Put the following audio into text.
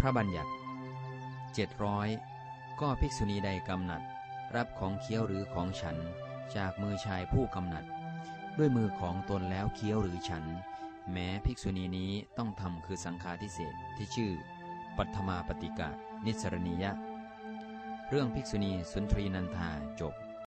พระบัญญัติ 700 ก็ภิกษุณีใดกำหนัด รับของเคี้ยวหรือของฉันจากมือชายผู้กำหนัด ด้วยมือของตนแล้วเคี้ยวหรือฉัน แม้ภิกษุณีนี้ต้องทำคือสังฆาทิเศษที่ชื่อ ปัทมาปฏิกะนิสรณียะ เรื่องภิกษุณีสุนทรีนันทาจบ